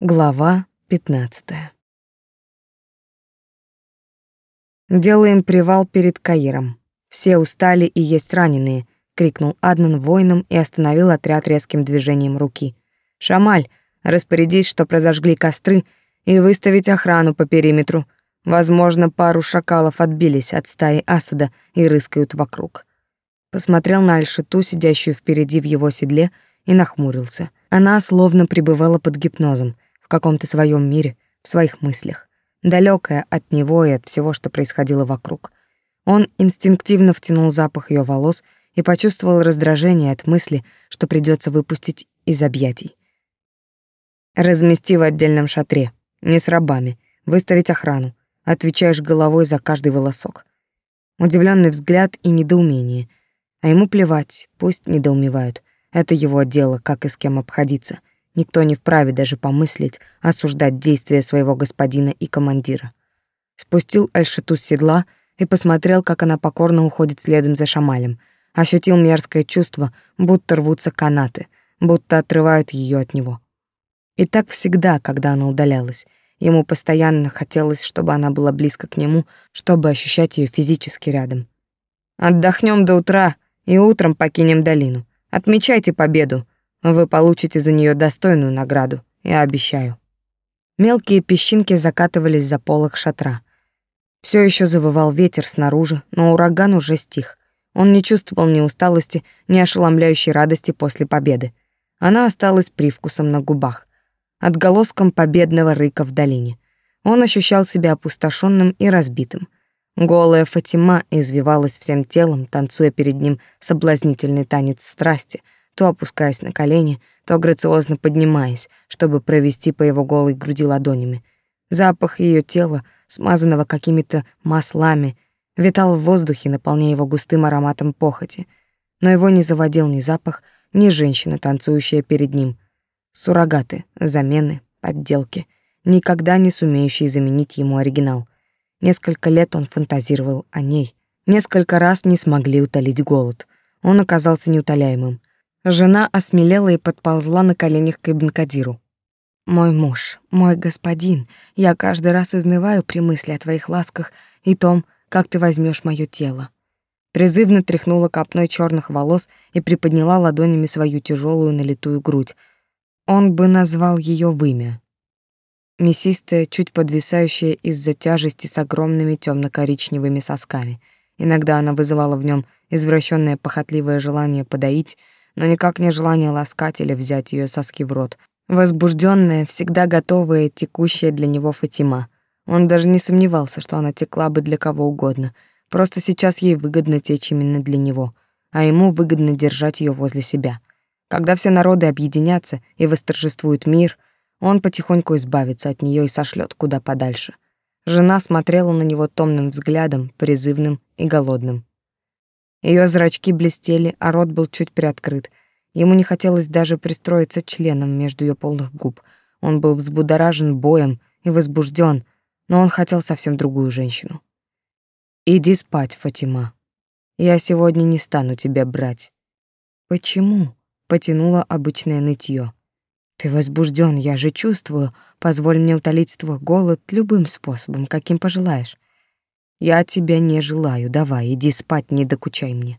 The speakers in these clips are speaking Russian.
Глава 15. Делаем привал перед Каиром. Все устали и есть раненые, крикнул Аднан воинам и остановил отряд резким движением руки. Шамаль, распорядись, что разожгли костры и выставить охрану по периметру. Возможно, пару шакалов отбились от стаи Асада и рыскают вокруг. Посмотрел на Альшиту, сидящую впереди в его седле, и нахмурился. Она словно пребывала под гипнозом — в каком-то своем мире, в своих мыслях, далекая от него и от всего, что происходило вокруг. Он инстинктивно втянул запах ее волос и почувствовал раздражение от мысли, что придется выпустить из объятий. Размести в отдельном шатре, не с рабами, выставить охрану, отвечаешь головой за каждый волосок. Удивленный взгляд и недоумение. А ему плевать, пусть недоумевают. Это его дело, как и с кем обходиться. Никто не вправе даже помыслить осуждать действия своего господина и командира. Спустил Альшиту с седла и посмотрел, как она покорно уходит следом за Шамалем. Ощутил мерзкое чувство, будто рвутся канаты, будто отрывают ее от него. И так всегда, когда она удалялась. Ему постоянно хотелось, чтобы она была близко к нему, чтобы ощущать ее физически рядом. Отдохнем до утра и утром покинем долину. Отмечайте победу, вы получите за нее достойную награду, я обещаю. Мелкие песчинки закатывались за полок шатра. Все еще завывал ветер снаружи, но ураган уже стих. Он не чувствовал ни усталости, ни ошеломляющей радости после победы. Она осталась привкусом на губах, отголоском победного рыка в долине. Он ощущал себя опустошенным и разбитым. Голая Фатима извивалась всем телом, танцуя перед ним соблазнительный танец страсти — то опускаясь на колени, то грациозно поднимаясь, чтобы провести по его голой груди ладонями. Запах ее тела, смазанного какими-то маслами, витал в воздухе, наполняя его густым ароматом похоти. Но его не заводил ни запах, ни женщина, танцующая перед ним. Суррогаты, замены, подделки, никогда не сумеющие заменить ему оригинал. Несколько лет он фантазировал о ней. Несколько раз не смогли утолить голод. Он оказался неутоляемым. Жена осмелела и подползла на коленях к Ибн Кадиру. «Мой муж, мой господин, я каждый раз изнываю при мысли о твоих ласках и том, как ты возьмешь моё тело». Призывно тряхнула копной черных волос и приподняла ладонями свою тяжелую налитую грудь. Он бы назвал ее вымя. Мясистая, чуть подвисающая из-за тяжести с огромными темно коричневыми сосками. Иногда она вызывала в нем извращенное похотливое желание подоить, но никак не желание ласкать или взять ее соски в рот. Возбужденная, всегда готовая, текущая для него Фатима. Он даже не сомневался, что она текла бы для кого угодно. Просто сейчас ей выгодно течь именно для него, а ему выгодно держать ее возле себя. Когда все народы объединятся и восторжествует мир, он потихоньку избавится от нее и сошлет куда подальше. Жена смотрела на него томным взглядом, призывным и голодным. Ее зрачки блестели, а рот был чуть приоткрыт. Ему не хотелось даже пристроиться членом между ее полных губ. Он был взбудоражен боем и возбужден, но он хотел совсем другую женщину. «Иди спать, Фатима. Я сегодня не стану тебя брать». «Почему?» — потянуло обычное нытье. «Ты возбужден, я же чувствую. Позволь мне утолить твой голод любым способом, каким пожелаешь. Я тебя не желаю. Давай, иди спать, не докучай мне.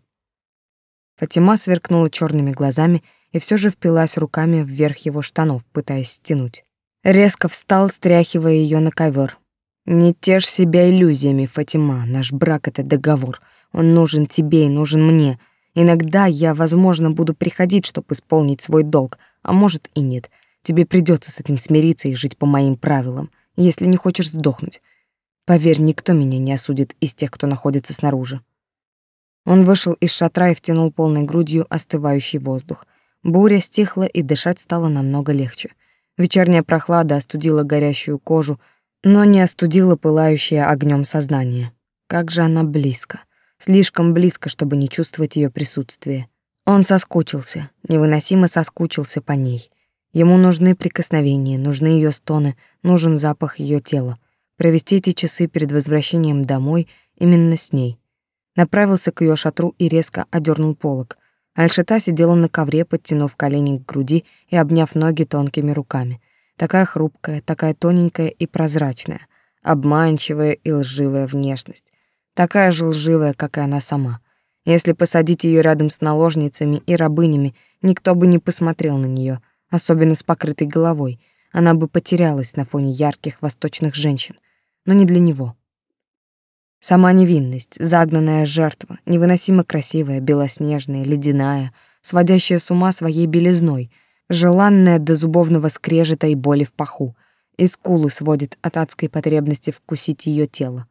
Фатима сверкнула черными глазами и все же впилась руками вверх его штанов, пытаясь стянуть. Резко встал, стряхивая ее на ковер. Не тешь себя иллюзиями, Фатима. Наш брак это договор. Он нужен тебе и нужен мне. Иногда я, возможно, буду приходить, чтобы исполнить свой долг, а может и нет. Тебе придется с этим смириться и жить по моим правилам, если не хочешь сдохнуть. Поверь, никто меня не осудит из тех, кто находится снаружи. Он вышел из шатра и втянул полной грудью остывающий воздух. Буря стихла, и дышать стало намного легче. Вечерняя прохлада остудила горящую кожу, но не остудила пылающее огнем сознание. Как же она близко. Слишком близко, чтобы не чувствовать ее присутствие. Он соскучился, невыносимо соскучился по ней. Ему нужны прикосновения, нужны ее стоны, нужен запах ее тела провести эти часы перед возвращением домой именно с ней. Направился к ее шатру и резко одернул полог. Альшита сидела на ковре, подтянув колени к груди и обняв ноги тонкими руками. Такая хрупкая, такая тоненькая и прозрачная, обманчивая и лживая внешность. Такая же лживая, как и она сама. Если посадить ее рядом с наложницами и рабынями, никто бы не посмотрел на нее, особенно с покрытой головой. Она бы потерялась на фоне ярких восточных женщин. Но не для него. Сама невинность, загнанная жертва, невыносимо красивая, белоснежная, ледяная, сводящая с ума своей белизной, желанная до зубовного скрежета и боли в паху, и скулы сводит от адской потребности вкусить ее тело.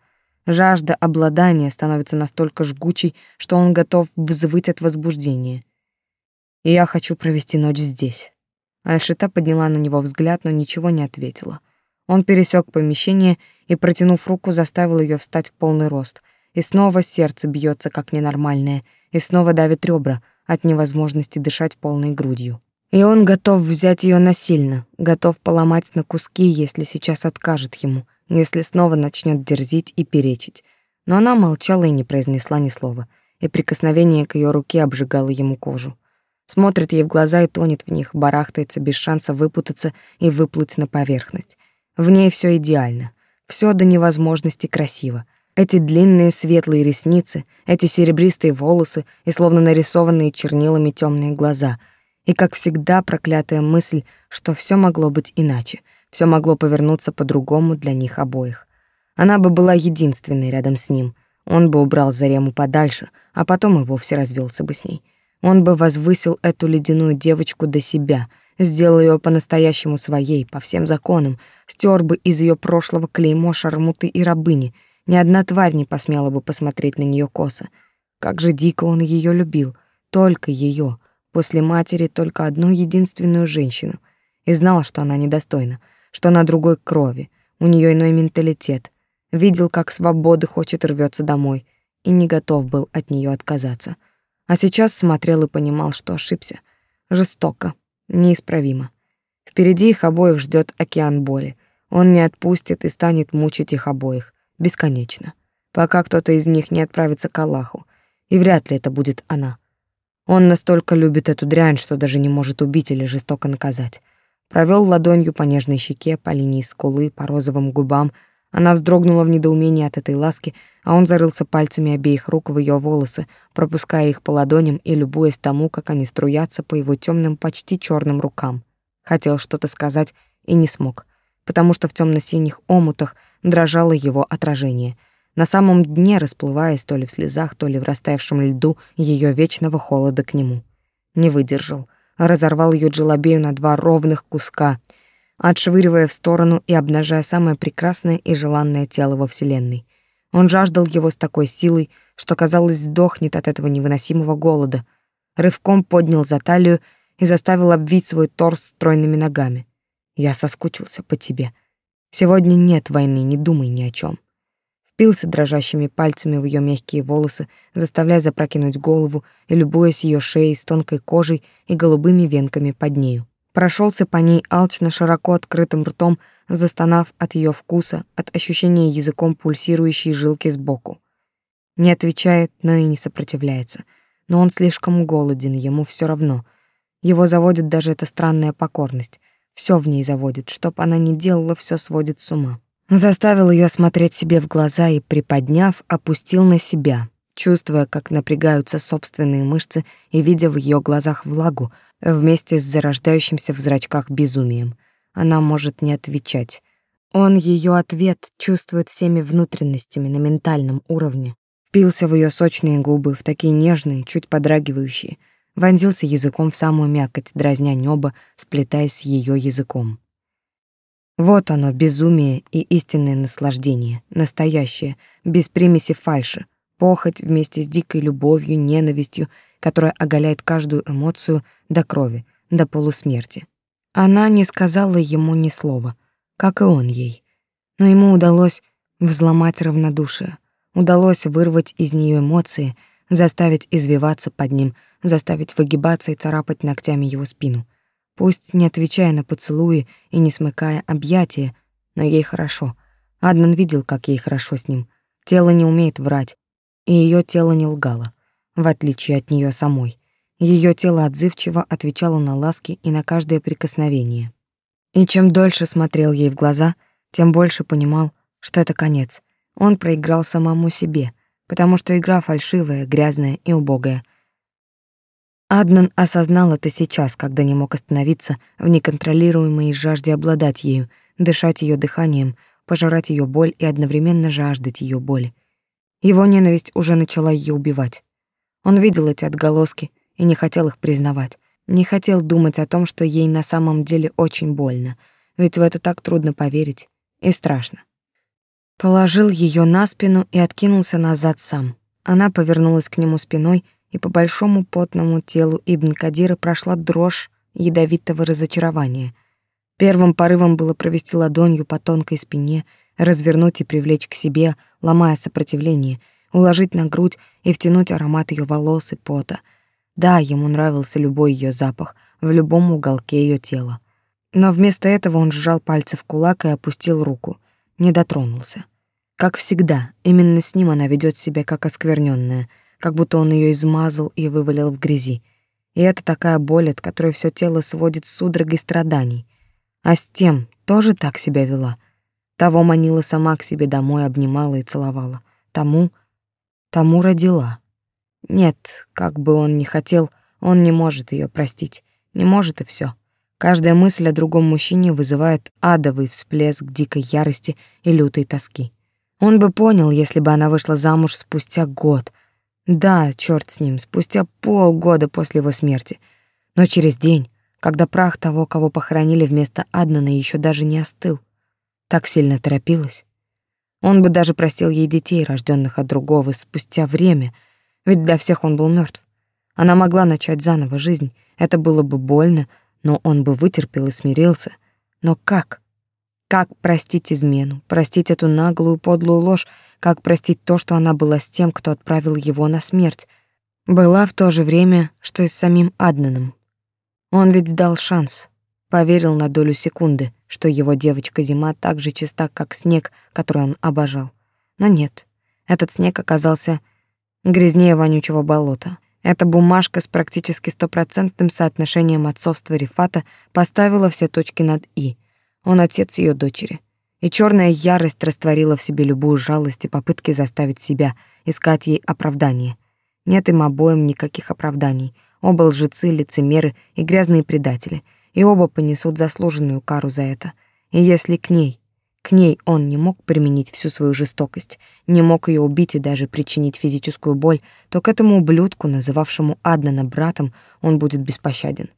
Жажда обладания становится настолько жгучей, что он готов взвыть от возбуждения. И я хочу провести ночь здесь. Альшита подняла на него взгляд, но ничего не ответила. Он пересек помещение и, протянув руку, заставил ее встать в полный рост. И снова сердце бьется как ненормальное, и снова давит ребра от невозможности дышать полной грудью. И он готов взять ее насильно, готов поломать на куски, если сейчас откажет ему, если снова начнет дерзить и перечить. Но она молчала и не произнесла ни слова, и прикосновение к ее руке обжигало ему кожу. Смотрит ей в глаза и тонет в них, барахтается без шанса выпутаться и выплыть на поверхность. В ней все идеально, все до невозможности красиво. Эти длинные светлые ресницы, эти серебристые волосы и словно нарисованные чернилами темные глаза. И, как всегда, проклятая мысль, что все могло быть иначе, все могло повернуться по-другому для них обоих. Она бы была единственной рядом с ним. Он бы убрал Зарему подальше, а потом и вовсе развелся бы с ней. Он бы возвысил эту ледяную девочку до себя — сделал ее по-настоящему своей, по всем законам, стер бы из ее прошлого клеймо шармуты и рабыни. Ни одна тварь не посмела бы посмотреть на нее косо. Как же дико он ее любил, только ее, после матери только одну единственную женщину. И знал, что она недостойна, что она другой крови, у нее иной менталитет. Видел, как свободы хочет рвется домой, и не готов был от нее отказаться. А сейчас смотрел и понимал, что ошибся. Жестоко, неисправимо. Впереди их обоих ждет океан боли. Он не отпустит и станет мучить их обоих. Бесконечно. Пока кто-то из них не отправится к Аллаху. И вряд ли это будет она. Он настолько любит эту дрянь, что даже не может убить или жестоко наказать. Провел ладонью по нежной щеке, по линии скулы, по розовым губам. Она вздрогнула в недоумении от этой ласки, а он зарылся пальцами обеих рук в ее волосы, пропуская их по ладоням и любуясь тому, как они струятся по его темным, почти черным рукам. Хотел что-то сказать и не смог, потому что в темно синих омутах дрожало его отражение. На самом дне, расплываясь то ли в слезах, то ли в растаявшем льду ее вечного холода к нему. Не выдержал, разорвал ее джелобею на два ровных куска, отшвыривая в сторону и обнажая самое прекрасное и желанное тело во вселенной. Он жаждал его с такой силой, что, казалось, сдохнет от этого невыносимого голода. Рывком поднял за талию и заставил обвить свой торс стройными ногами. «Я соскучился по тебе. Сегодня нет войны, не думай ни о чем. Впился дрожащими пальцами в ее мягкие волосы, заставляя запрокинуть голову и любуясь ее шеей с тонкой кожей и голубыми венками под нею. Прошелся по ней алчно широко открытым ртом, застонав от ее вкуса, от ощущения языком пульсирующей жилки сбоку. Не отвечает, но и не сопротивляется. Но он слишком голоден, ему все равно. Его заводит даже эта странная покорность. Все в ней заводит, чтоб она не делала, все сводит с ума. Заставил ее смотреть себе в глаза и, приподняв, опустил на себя, чувствуя, как напрягаются собственные мышцы и видя в ее глазах влагу, вместе с зарождающимся в зрачках безумием. Она может не отвечать. Он ее ответ чувствует всеми внутренностями на ментальном уровне. Впился в ее сочные губы, в такие нежные, чуть подрагивающие, вонзился языком в самую мякоть, дразня небо, сплетаясь с ее языком. Вот оно, безумие и истинное наслаждение, настоящее, без примеси фальши, похоть вместе с дикой любовью, ненавистью, которая оголяет каждую эмоцию до крови, до полусмерти. Она не сказала ему ни слова, как и он ей. Но ему удалось взломать равнодушие, удалось вырвать из нее эмоции, заставить извиваться под ним, заставить выгибаться и царапать ногтями его спину. Пусть не отвечая на поцелуи и не смыкая объятия, но ей хорошо. Аднан видел, как ей хорошо с ним. Тело не умеет врать, и ее тело не лгало, в отличие от нее самой. Ее тело отзывчиво отвечало на ласки и на каждое прикосновение. И чем дольше смотрел ей в глаза, тем больше понимал, что это конец. Он проиграл самому себе, потому что игра фальшивая, грязная и убогая. Аднан осознал это сейчас, когда не мог остановиться в неконтролируемой жажде обладать ею, дышать ее дыханием, пожирать ее боль и одновременно жаждать ее боли. Его ненависть уже начала ее убивать. Он видел эти отголоски и не хотел их признавать, не хотел думать о том, что ей на самом деле очень больно, ведь в это так трудно поверить и страшно. Положил ее на спину и откинулся назад сам. Она повернулась к нему спиной, и по большому потному телу Ибн Кадира прошла дрожь ядовитого разочарования. Первым порывом было провести ладонью по тонкой спине, развернуть и привлечь к себе, ломая сопротивление, уложить на грудь и втянуть аромат ее волос и пота. Да, ему нравился любой ее запах в любом уголке ее тела. Но вместо этого он сжал пальцы в кулак и опустил руку — не дотронулся. Как всегда, именно с ним она ведет себя как оскверненная, как будто он ее измазал и вывалил в грязи. И это такая боль, от которой все тело сводит судорогой страданий. А с тем тоже так себя вела. Того манила сама к себе домой, обнимала и целовала. Тому, тому родила. Нет, как бы он ни хотел, он не может ее простить. Не может и все. Каждая мысль о другом мужчине вызывает адовый всплеск дикой ярости и лютой тоски. Он бы понял, если бы она вышла замуж спустя год. Да, черт с ним, спустя полгода после его смерти. Но через день, когда прах того, кого похоронили вместо Аднана, еще даже не остыл. Так сильно торопилась. Он бы даже простил ей детей, рожденных от другого, спустя время, ведь для всех он был мертв. Она могла начать заново жизнь, это было бы больно, но он бы вытерпел и смирился. Но как? Как простить измену, простить эту наглую подлую ложь, как простить то, что она была с тем, кто отправил его на смерть? Была в то же время, что и с самим Аднаном. Он ведь дал шанс, поверил на долю секунды, что его девочка-зима так же чиста, как снег, который он обожал. Но нет, этот снег оказался грязнее вонючего болота. Эта бумажка с практически стопроцентным соотношением отцовства Рифата поставила все точки над «и». Он отец ее дочери. И черная ярость растворила в себе любую жалость и попытки заставить себя искать ей оправдание. Нет им обоим никаких оправданий. Оба лжецы, лицемеры и грязные предатели. И оба понесут заслуженную кару за это. И если к ней к ней он не мог применить всю свою жестокость, не мог ее убить и даже причинить физическую боль, то к этому ублюдку, называвшему Аднана братом, он будет беспощаден.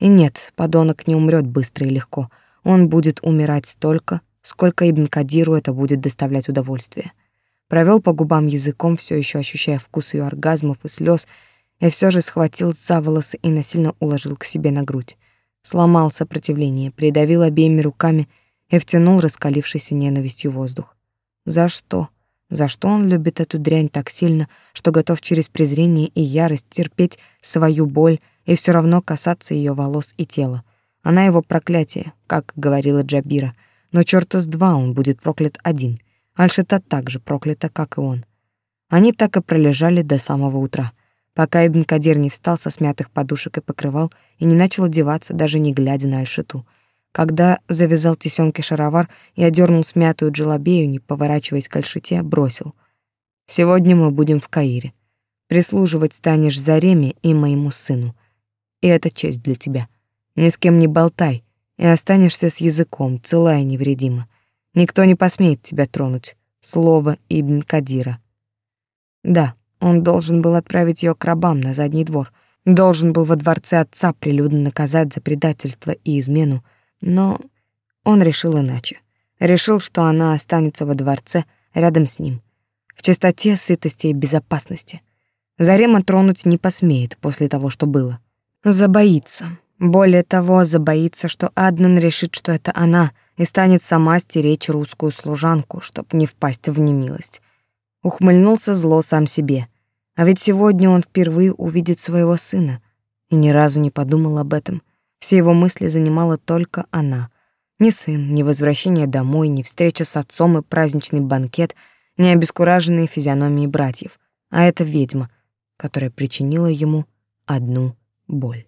И нет, подонок не умрет быстро и легко. Он будет умирать столько, сколько Ибн Кадиру это будет доставлять удовольствие. Провел по губам языком, все еще ощущая вкус ее оргазмов и слез, и все же схватил за волосы и насильно уложил к себе на грудь. Сломал сопротивление, придавил обеими руками — и втянул раскалившийся ненавистью воздух. За что? За что он любит эту дрянь так сильно, что готов через презрение и ярость терпеть свою боль и все равно касаться ее волос и тела? Она его проклятие, как говорила Джабира. Но чёрта с два он будет проклят один. Альшита так же проклята, как и он. Они так и пролежали до самого утра, пока Ибн Кадир не встал со смятых подушек и покрывал и не начал одеваться, даже не глядя на Альшиту. Когда завязал тесёмки шаровар и одернул смятую джелобею, не поворачиваясь к альшите, бросил. «Сегодня мы будем в Каире. Прислуживать станешь Зареме и моему сыну. И это честь для тебя. Ни с кем не болтай, и останешься с языком, целая и невредима. Никто не посмеет тебя тронуть. Слово Ибн Кадира». Да, он должен был отправить ее к рабам на задний двор, должен был во дворце отца прилюдно наказать за предательство и измену, но он решил иначе. Решил, что она останется во дворце рядом с ним, в чистоте, сытости и безопасности. Зарема тронуть не посмеет после того, что было. Забоится. Более того, забоится, что Аднан решит, что это она, и станет сама стеречь русскую служанку, чтоб не впасть в немилость. Ухмыльнулся зло сам себе. А ведь сегодня он впервые увидит своего сына и ни разу не подумал об этом. Все его мысли занимала только она. Ни сын, ни возвращение домой, ни встреча с отцом и праздничный банкет, ни обескураженные физиономии братьев, а эта ведьма, которая причинила ему одну боль.